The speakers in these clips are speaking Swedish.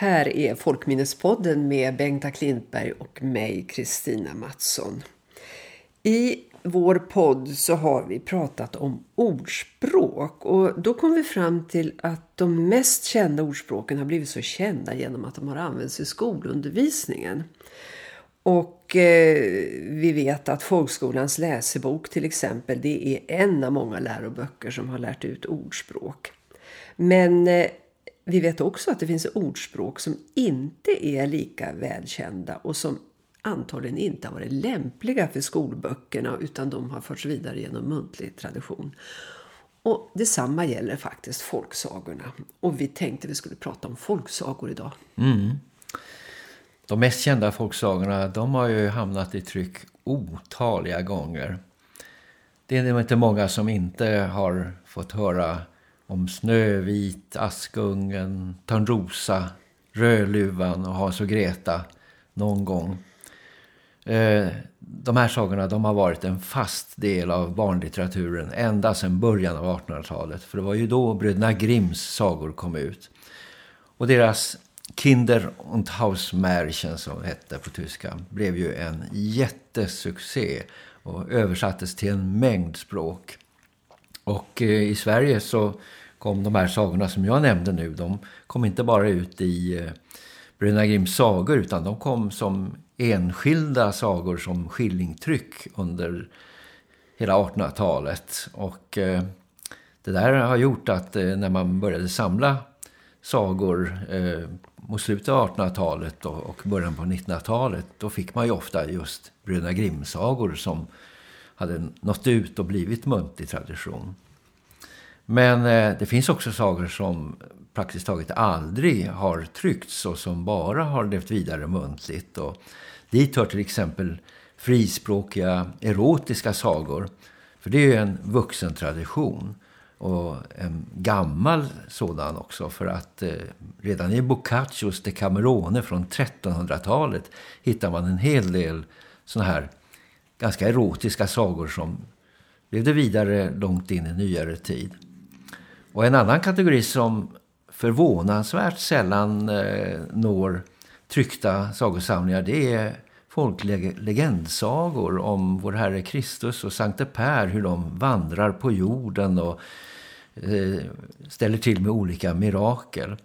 Här är Folkminnespodden med Bengta Klintberg och mig, Kristina Mattsson. I vår podd så har vi pratat om ordspråk och då kom vi fram till att de mest kända ordspråken har blivit så kända genom att de har använts i skolundervisningen. Och eh, vi vet att folkskolans läsebok till exempel det är en av många läroböcker som har lärt ut ordspråk. Men eh, vi vet också att det finns ordspråk som inte är lika välkända och som antagligen inte har varit lämpliga för skolböckerna utan de har förts vidare genom muntlig tradition. Och detsamma gäller faktiskt folksagorna. Och vi tänkte vi skulle prata om folksagor idag. Mm. De mest kända folksagorna de har ju hamnat i tryck otaliga gånger. Det är nog inte många som inte har fått höra om Snövit, Askungen, Törnrosa, Rödluvan och Hans och Greta någon gång. Eh, de här sagorna de har varit en fast del av barnlitteraturen ända sedan början av 1800-talet. För det var ju då bröderna Grimms sagor kom ut. Och deras Kinder und Hausmärchen som hette på tyska blev ju en jättesuccé och översattes till en mängd språk. Och eh, i Sverige så kom de här sagorna som jag nämnde nu, de kom inte bara ut i eh, Bruna Bröderna Grimms sagor utan de kom som enskilda sagor som skillingtryck under hela 1800-talet. Och eh, det där har gjort att eh, när man började samla sagor eh, mot slutet av 1800-talet och, och början på 1900-talet då fick man ju ofta just Bröderna Grimm-sagor som hade nått ut och blivit muntlig tradition. Men eh, det finns också sagor som praktiskt taget aldrig har tryckts och som bara har levt vidare muntligt. Och dit hör till exempel frispråkiga erotiska sagor. För det är ju en vuxen tradition och en gammal sådan också för att eh, redan i Boccaccios Decamerone från 1300-talet hittar man en hel del såna här ganska erotiska sagor som levde vidare långt in i nyare tid. Och en annan kategori som förvånansvärt sällan eh, når tryckta sagosamlingar det är folklegendsagor om vår Herre Kristus och Sankte Per, hur de vandrar på jorden och eh, ställer till med olika mirakel.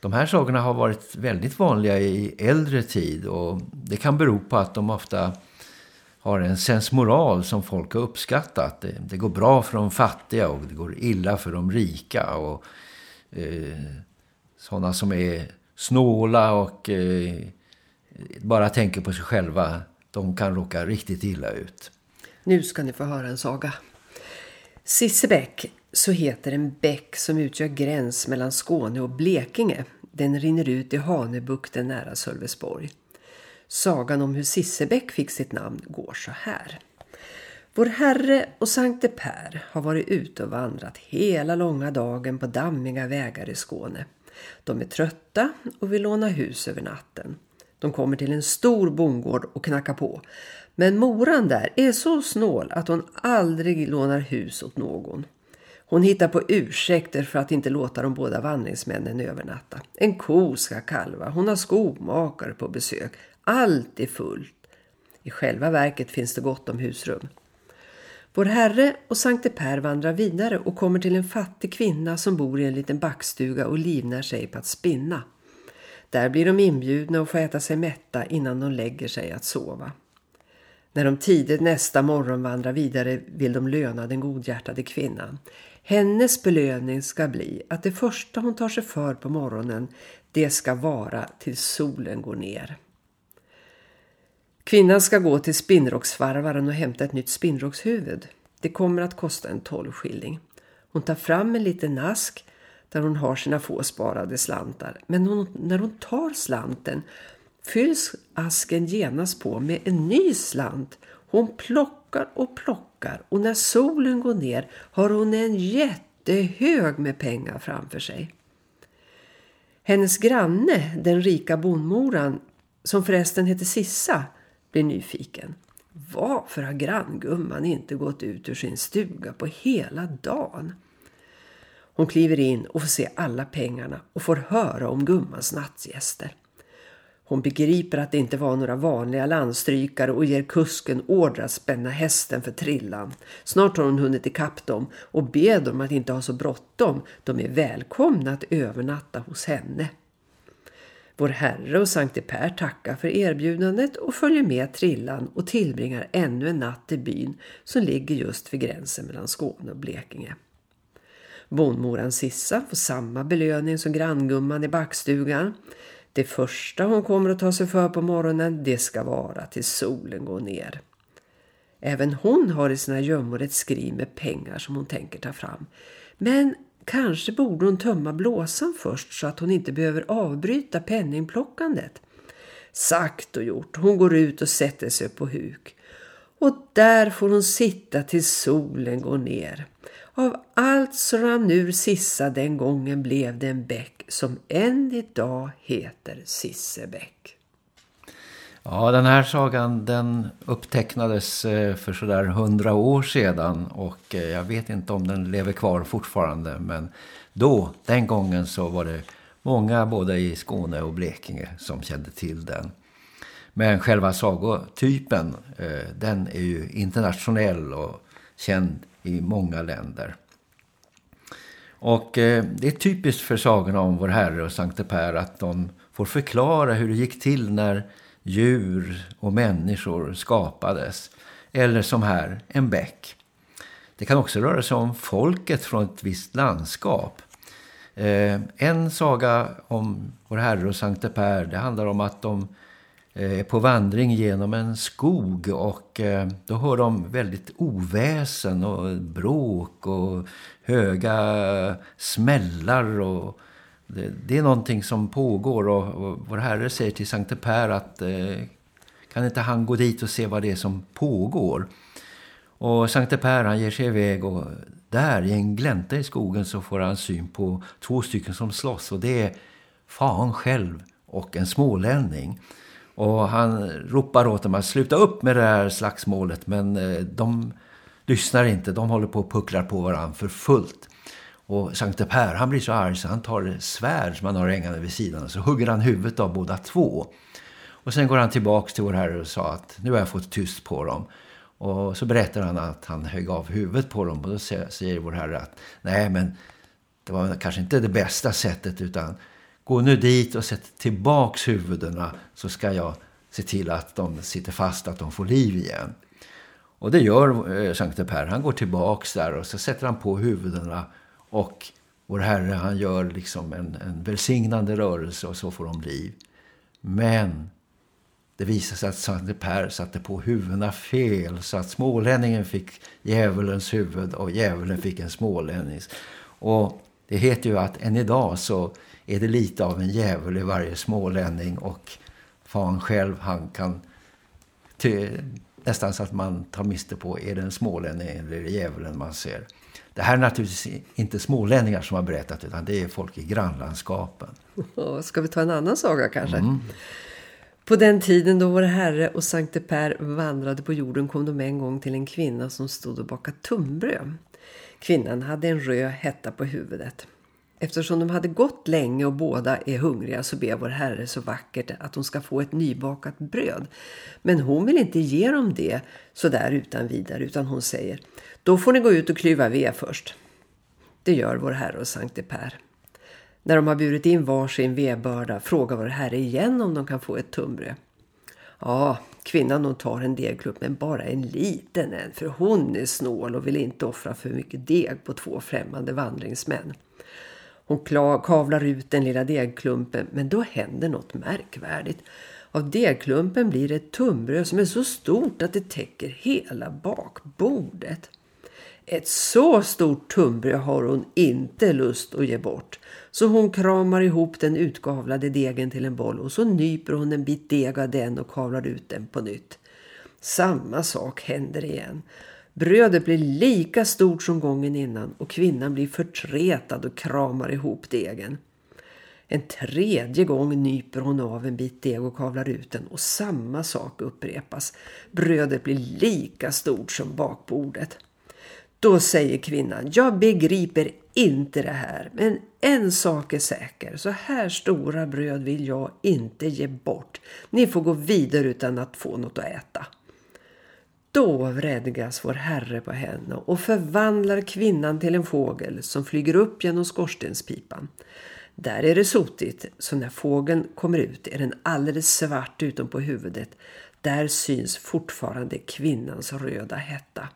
De här sagorna har varit väldigt vanliga i äldre tid och det kan bero på att de ofta har en sensmoral som folk har uppskattat. Det, det, går bra för de fattiga och det går illa för de rika och eh, sådana som är snåla och eh, bara tänker på sig själva, de kan råka riktigt illa ut. Nu ska ni få höra en saga. Sissebäck, så heter en bäck som utgör gräns mellan Skåne och Blekinge. Den rinner ut i Hanebukten nära Sölvesborg. Sagan om hur Sissebäck fick sitt namn går så här. Vår Herre och Sankte Per har varit ute och vandrat hela långa dagen på dammiga vägar i Skåne. De är trötta och vill låna hus över natten. De kommer till en stor bondgård och knackar på. Men moran där är så snål att hon aldrig lånar hus åt någon. Hon hittar på ursäkter för att inte låta de båda vandringsmännen övernatta. En ko ska kalva, hon har skomakare på besök. Allt är fullt. I själva verket finns det gott om husrum. Vår Herre och Sankte Per vandrar vidare och kommer till en fattig kvinna som bor i en liten backstuga och livnär sig på att spinna. Där blir de inbjudna och får äta sig mätta innan de lägger sig att sova. När de tidigt nästa morgon vandrar vidare vill de löna den godhjärtade kvinnan. Hennes belöning ska bli att det första hon tar sig för på morgonen det ska vara till solen går ner. Kvinnan ska gå till spinnrocksvarvaren och hämta ett nytt spinnrockshuvud. Det kommer att kosta en tolvskilling. Hon tar fram en liten ask där hon har sina få sparade slantar. Men hon, när hon tar slanten fylls asken genast på med en ny slant. Hon plockar och plockar och när solen går ner har hon en jättehög med pengar framför sig. Hennes granne, den rika bondmoran, som förresten heter Sissa, blir nyfiken. Varför har granngumman inte gått ut ur sin stuga på hela dagen? Hon kliver in och får se alla pengarna och får höra om gummans nattgäster. Hon begriper att det inte var några vanliga landstrykare och ger kusken order att spänna hästen för trillan. Snart har hon hunnit ikapp dem och ber dem att inte ha så bråttom. De är välkomna att övernatta hos henne. Vår Herre och Sankte Per tackar för erbjudandet och följer med trillan och tillbringar ännu en natt i byn som ligger just vid gränsen mellan Skåne och Blekinge. Bonmoran Sissa får samma belöning som granngumman i backstugan. Det första hon kommer att ta sig för på morgonen det ska vara till solen går ner. Även hon har i sina gömmor ett skriv med pengar som hon tänker ta fram. Men kanske borde hon tömma blåsan först så att hon inte behöver avbryta penningplockandet. Sagt och gjort, hon går ut och sätter sig på huk. Och där får hon sitta tills solen går ner. Av allt som rann ur Sissa den gången blev det en bäck som än idag heter Sissebäck. Ja, den här sagan den upptecknades eh, för sådär hundra år sedan och eh, jag vet inte om den lever kvar fortfarande men då, den gången så var det många både i Skåne och Blekinge som kände till den. Men själva sagotypen, eh, den är ju internationell och känd i många länder. Och det är typiskt för sagorna om vår Herre och Sankte Per att de får förklara hur det gick till när djur och människor skapades. Eller som här, en bäck. Det kan också röra sig om folket från ett visst landskap. Eh, en saga om vår Herre och Sankte Per, det handlar om att de eh, är på vandring genom en skog och eh, då hör de väldigt oväsen och bråk och höga smällar och det, det är någonting som pågår och, och vår Herre säger till Sankte Per att eh, kan inte han gå dit och se vad det är som pågår? Och Sankte Per han ger sig iväg och där i en glänta i skogen så får han syn på två stycken som slåss och det är fan själv och en smålänning. Och han ropar åt dem att sluta upp med det här slagsmålet men eh, de lyssnar inte. De håller på och pucklar på varandra för fullt. Och Sankte Per han blir så arg så han tar svärd som han har hängande vid sidan och så hugger han huvudet av båda två. Och sen går han tillbaka till vår herre och sa att nu har jag fått tyst på dem. Och så berättar han att han högg av huvudet på dem och då säger vår herre att nej men det var kanske inte det bästa sättet utan Gå nu dit och sätt tillbaks huvudena så ska jag se till att de sitter fast, att de får liv igen. Och det gör eh, Sankte Per. Han går tillbaks där och så sätter han på huvudena och vår Herre han gör liksom en, en välsignande rörelse och så får de liv. Men det visade sig att Sankte Per satte på huvudena fel så att smålänningen fick djävulens huvud och djävulen fick en smålännings. Och det heter ju att än idag så är det lite av en djävul i varje smålänning och fan själv han kan nästan så att man tar miste på är det en smålänning eller är det djävulen man ser. Det här är naturligtvis inte smålänningar som har berättat utan det är folk i grannlandskapen. Ska vi ta en annan saga kanske? Mm. På den tiden då vår herre och Sankte Per vandrade på jorden kom de en gång till en kvinna som stod och bakade tunnbröd. Kvinnan hade en röd hetta på huvudet. Eftersom de hade gått länge och båda är hungriga så ber vår herre så vackert att de ska få ett nybakat bröd. Men hon vill inte ge dem det så där utan vidare utan hon säger då får ni gå ut och klyva ved först. Det gör vår herre och Sankte Per. När de har burit in varsin vedbörda frågar vår herre igen om de kan få ett tunnbröd. Ja, kvinnan hon tar en degklump men bara en liten en för hon är snål och vill inte offra för mycket deg på två främmande vandringsmän. Hon kavlar ut den lilla degklumpen men då händer något märkvärdigt. Av degklumpen blir det ett tunnbröd som är så stort att det täcker hela bakbordet. Ett så stort tunnbröd har hon inte lust att ge bort. Så hon kramar ihop den utgavlade degen till en boll och så nyper hon en bit deg av den och kavlar ut den på nytt. Samma sak händer igen. Brödet blir lika stort som gången innan och kvinnan blir förtretad och kramar ihop degen. En tredje gång nyper hon av en bit deg och kavlar ut den och samma sak upprepas. Brödet blir lika stort som bakbordet. Då säger kvinnan, jag begriper inte det här. Men en sak är säker. Så här stora bröd vill jag inte ge bort. Ni får gå vidare utan att få något att äta. Då vredgas vår herre på henne och förvandlar kvinnan till en fågel som flyger upp genom skorstenspipan. Där är det sotigt, så när fågeln kommer ut är den alldeles svart utom på huvudet. Där syns fortfarande kvinnans röda hetta.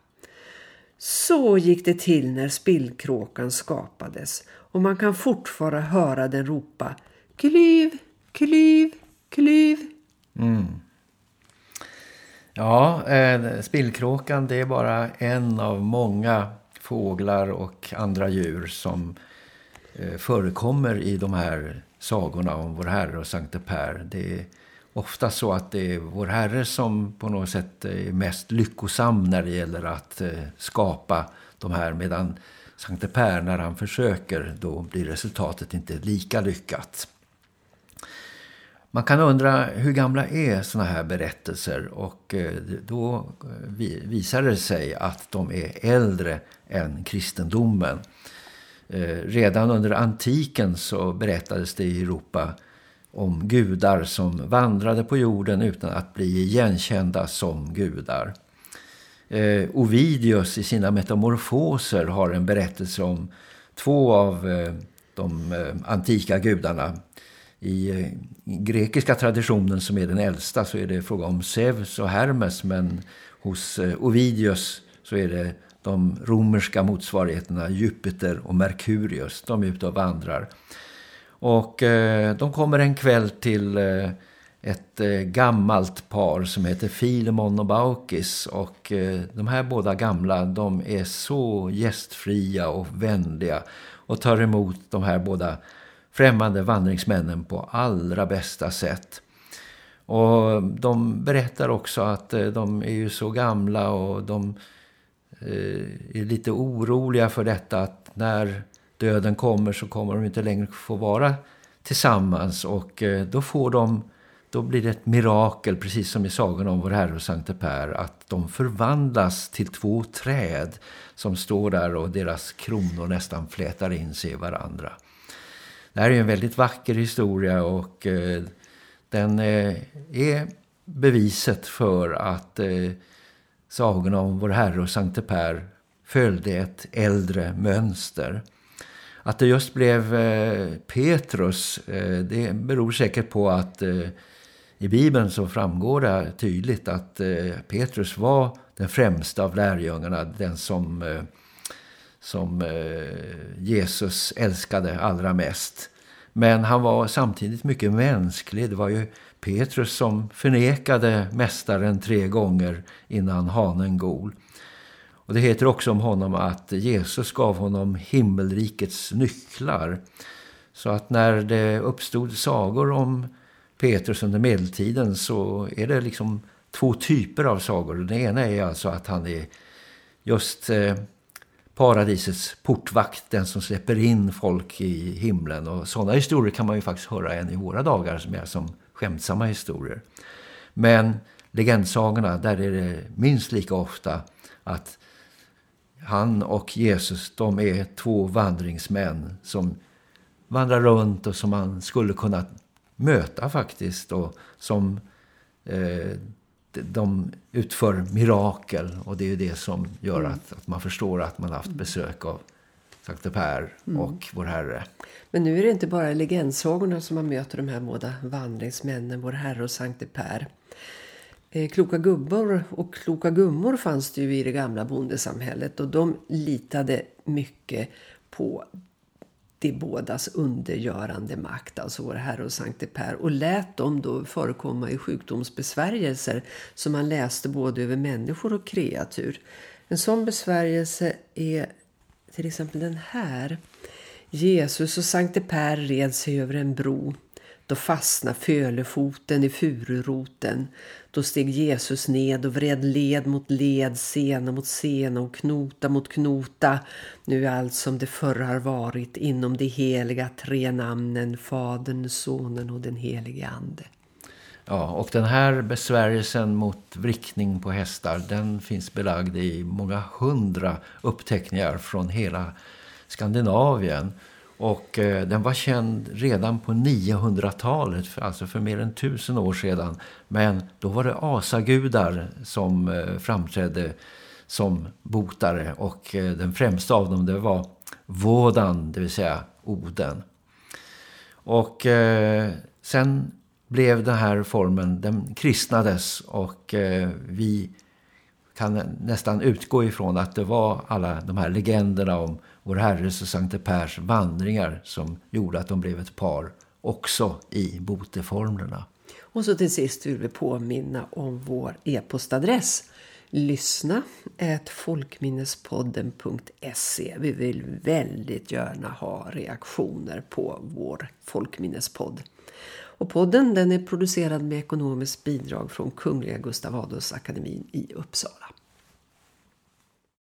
Så gick det till när spillkråkan skapades och man kan fortfarande höra den ropa Klyv, klyv, klyv. Mm. Ja, eh, spillkråkan det är bara en av många fåglar och andra djur som eh, förekommer i de här sagorna om vår Herre och Sankte Per. Det är ofta så att det är vår Herre som på något sätt är mest lyckosam när det gäller att eh, skapa de här medan Sankte Per när han försöker då blir resultatet inte lika lyckat. Man kan undra hur gamla är såna här berättelser och eh, då eh, visar det sig att de är äldre än kristendomen. Eh, redan under antiken så berättades det i Europa om gudar som vandrade på jorden utan att bli igenkända som gudar. Eh, Ovidius i sina metamorfoser har en berättelse om två av eh, de eh, antika gudarna. Eh, I grekiska traditionen som är den äldsta så är det fråga om Zeus och Hermes men hos eh, Ovidius så är det de romerska motsvarigheterna Jupiter och Merkurius. De är ute och vandrar. Och eh, de kommer en kväll till eh, ett eh, gammalt par som heter Filemon och Baukis. Och eh, de här båda gamla de är så gästfria och vänliga och tar emot de här båda främmande vandringsmännen på allra bästa sätt. Och de berättar också att eh, de är ju så gamla och de eh, är lite oroliga för detta att när döden kommer så kommer de inte längre få vara tillsammans och eh, då får de då blir det ett mirakel precis som i sagan om vår Herre och Sankte Per att de förvandlas till två träd som står där och deras kronor nästan flätar in sig i varandra. Det här är en väldigt vacker historia och eh, den eh, är beviset för att eh, sagorna om vår Herre och Sankte Per följde ett äldre mönster. Att det just blev eh, Petrus, eh, det beror säkert på att eh, i Bibeln så framgår det tydligt att eh, Petrus var den främsta av lärjungarna, den som, eh, som eh, Jesus älskade allra mest. Men han var samtidigt mycket mänsklig. Det var ju Petrus som förnekade mästaren tre gånger innan hanen gol. Och det heter också om honom att Jesus gav honom himmelrikets nycklar. Så att när det uppstod sagor om Petrus under medeltiden så är det liksom två typer av sagor. Den ena är alltså att han är just eh, paradisets portvakt, den som släpper in folk i himlen. Och sådana historier kan man ju faktiskt höra än i våra dagar som är som skämtsamma historier. Men legendsagorna, där är det minst lika ofta att han och Jesus, de är två vandringsmän som vandrar runt och som man skulle kunna möta faktiskt och som eh, de utför mirakel och det är ju det som gör mm. att, att, man förstår att man haft besök av Sankte Per mm. och vår Herre. Men nu är det inte bara legendsagorna som man möter de här båda vandringsmännen, vår Herre och Sankte Per. Eh, kloka gubbar och kloka gummor fanns det ju i det gamla bondesamhället och de litade mycket på de bådas undergörande makt, alltså vår Herre och Sankte Per, och lät dem då förekomma i sjukdomsbesvärjelser som man läste både över människor och kreatur. En sån besvärjelse är till exempel den här. Jesus och Sankte Per red sig över en bro. Då fastnade fölefoten i fururoten. Då steg Jesus ned och vred led mot led, sena mot sena och knota mot knota. Nu är allt som det förr har varit inom de heliga tre namnen, Fadern, Sonen och den helige Ande. Ja, och den här besvärjelsen mot vrickning på hästar, den finns belagd i många hundra uppteckningar från hela Skandinavien. Och eh, den var känd redan på 900-talet, alltså för mer än tusen år sedan. Men då var det asagudar som eh, framträdde som botare och eh, den främsta av dem det var Vådan, det vill säga Oden. Och eh, sen blev den här formen, den kristnades och eh, vi kan nästan utgå ifrån att det var alla de här legenderna om vår Herres och Sankte Pers vandringar som gjorde att de blev ett par också i boteformlerna. Och så till sist vill vi påminna om vår e-postadress lyssna ett folkminnespodden.se. Vi vill väldigt gärna ha reaktioner på vår folkminnespodd. Och podden den är producerad med ekonomiskt bidrag från Kungliga Gustav Adolfs akademin i Uppsala.